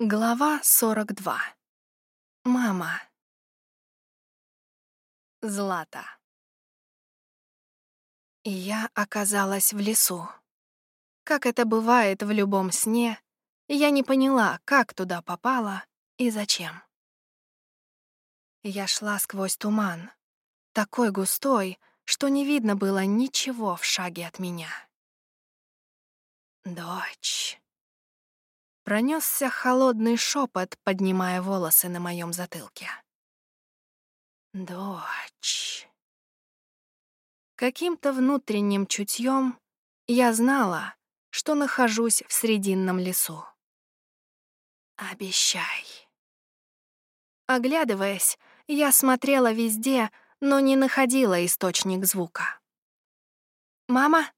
Глава 42. Мама. Злата. И я оказалась в лесу. Как это бывает в любом сне, я не поняла, как туда попала и зачем. Я шла сквозь туман, такой густой, что не видно было ничего в шаге от меня. Дочь. Пронесся холодный шепот, поднимая волосы на моем затылке. Дочь. Каким-то внутренним чутьем я знала, что нахожусь в срединном лесу. Обещай. Оглядываясь, я смотрела везде, но не находила источник звука. «Мама,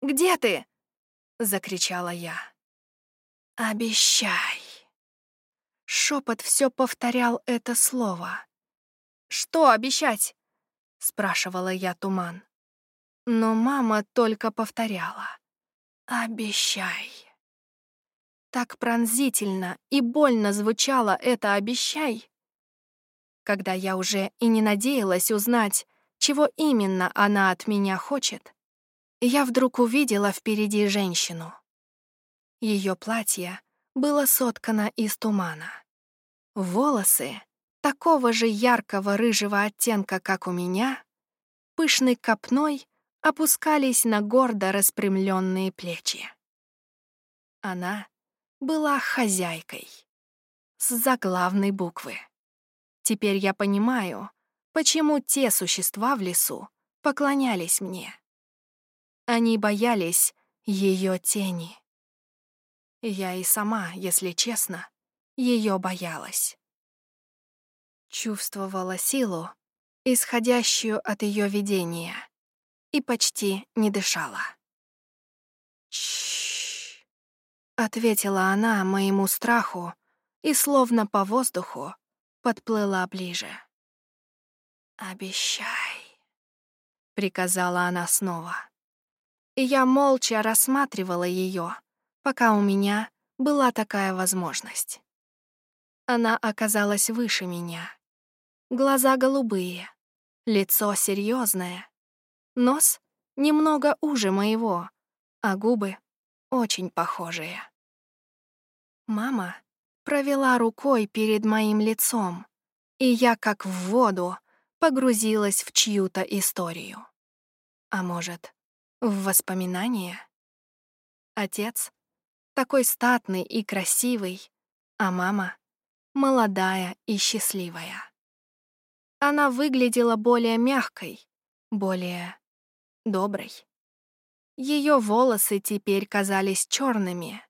где ты?» — закричала я. «Обещай». Шепот все повторял это слово. «Что обещать?» — спрашивала я туман. Но мама только повторяла. «Обещай». Так пронзительно и больно звучало это «обещай», когда я уже и не надеялась узнать, чего именно она от меня хочет, я вдруг увидела впереди женщину. Ее платье было соткано из тумана. Волосы, такого же яркого рыжего оттенка, как у меня, пышной копной опускались на гордо распрямленные плечи. Она была хозяйкой. С заглавной буквы. Теперь я понимаю, почему те существа в лесу поклонялись мне. Они боялись ее тени. Я и сама, если честно, ее боялась. Чувствовала силу, исходящую от ее видения, и почти не дышала. «Чш!» — ответила она моему страху и, словно по воздуху, подплыла ближе. «Обещай», — приказала она снова. И я молча рассматривала ее, пока у меня была такая возможность. Она оказалась выше меня. Глаза голубые, лицо серьезное, нос немного уже моего, а губы очень похожие. Мама провела рукой перед моим лицом, и я, как в воду, погрузилась в чью-то историю. А может, в воспоминания? Отец такой статный и красивый, а мама — молодая и счастливая. Она выглядела более мягкой, более доброй. Ее волосы теперь казались черными.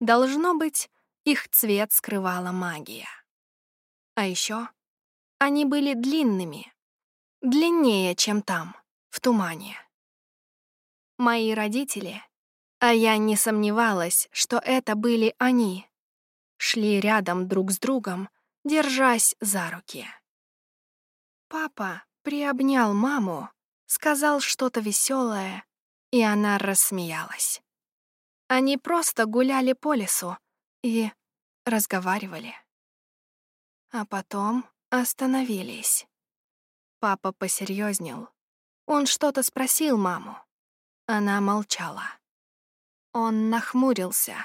Должно быть, их цвет скрывала магия. А еще они были длинными, длиннее, чем там, в тумане. Мои родители а я не сомневалась, что это были они. Шли рядом друг с другом, держась за руки. Папа приобнял маму, сказал что-то веселое, и она рассмеялась. Они просто гуляли по лесу и разговаривали. А потом остановились. Папа посерьезнел. Он что-то спросил маму. Она молчала. Он нахмурился.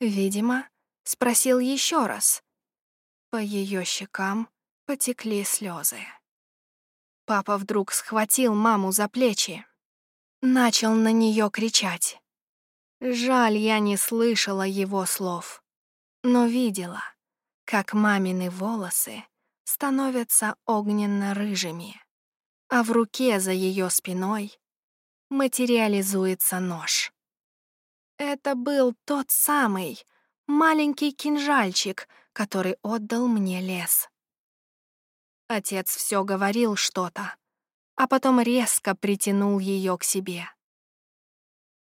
Видимо, спросил еще раз. По ее щекам потекли слезы. Папа вдруг схватил маму за плечи. Начал на нее кричать. Жаль, я не слышала его слов, но видела, как мамины волосы становятся огненно-рыжими, а в руке за ее спиной материализуется нож. Это был тот самый маленький кинжальчик, который отдал мне лес. Отец все говорил что-то, а потом резко притянул ее к себе.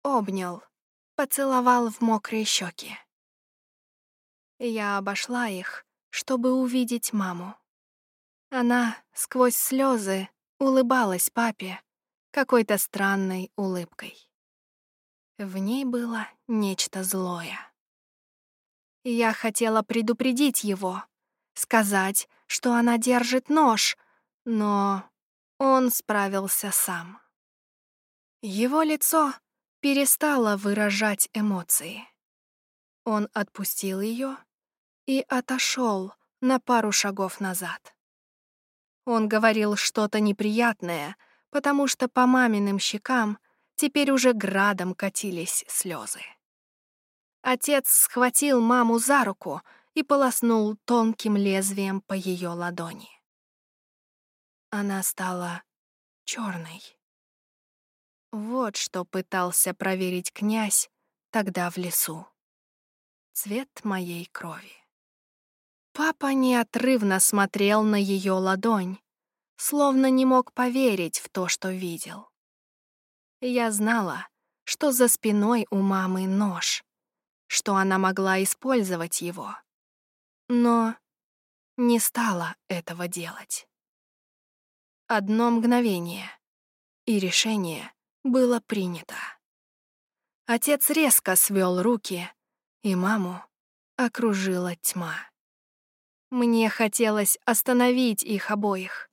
Обнял, поцеловал в мокрые щеки. Я обошла их, чтобы увидеть маму. Она сквозь слезы улыбалась папе какой-то странной улыбкой. В ней было нечто злое. Я хотела предупредить его, сказать, что она держит нож, но он справился сам. Его лицо перестало выражать эмоции. Он отпустил ее и отошел на пару шагов назад. Он говорил что-то неприятное, потому что по маминым щекам теперь уже градом катились слезы. Отец схватил маму за руку и полоснул тонким лезвием по ее ладони. Она стала черной. Вот что пытался проверить князь тогда в лесу. Цвет моей крови. Папа неотрывно смотрел на ее ладонь, словно не мог поверить в то, что видел. Я знала, что за спиной у мамы нож, что она могла использовать его, но не стала этого делать. Одно мгновение, и решение было принято. Отец резко свел руки, и маму окружила тьма. Мне хотелось остановить их обоих.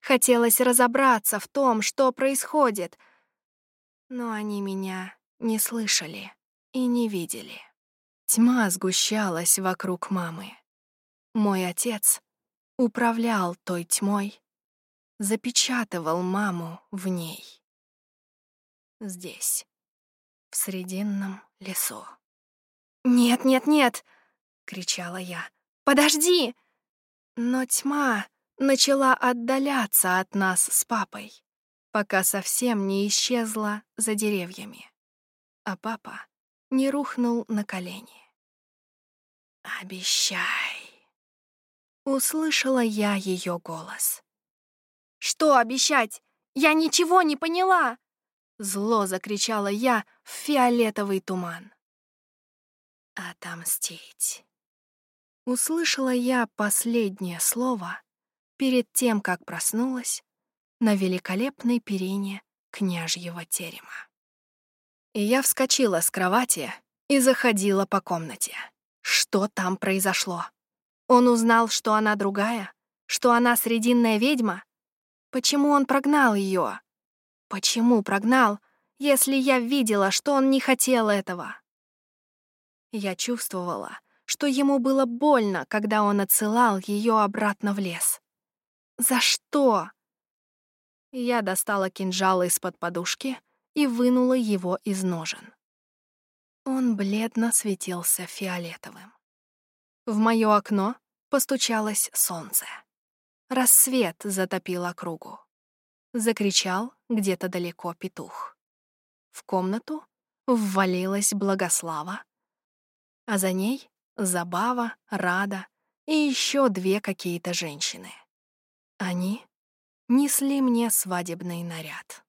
Хотелось разобраться в том, что происходит, но они меня не слышали и не видели. Тьма сгущалась вокруг мамы. Мой отец управлял той тьмой, запечатывал маму в ней. Здесь, в срединном лесу. «Нет, нет, нет!» — кричала я. «Подожди!» Но тьма начала отдаляться от нас с папой, пока совсем не исчезла за деревьями, а папа не рухнул на колени. «Обещай!» Услышала я ее голос. «Что обещать? Я ничего не поняла!» Зло закричала я в фиолетовый туман. «Отомстить!» Услышала я последнее слово перед тем, как проснулась на великолепной перине княжьего терема. И я вскочила с кровати и заходила по комнате. Что там произошло? Он узнал, что она другая? Что она срединная ведьма? Почему он прогнал ее? Почему прогнал, если я видела, что он не хотел этого? Я чувствовала, что ему было больно, когда он отсылал ее обратно в лес. За что? Я достала кинжал из-под подушки и вынула его из ножен. Он бледно светился фиолетовым. В моё окно постучалось солнце. Рассвет затопил округу. Закричал где-то далеко петух. В комнату ввалилась Благослава, а за ней Забава, Рада и еще две какие-то женщины. Они несли мне свадебный наряд.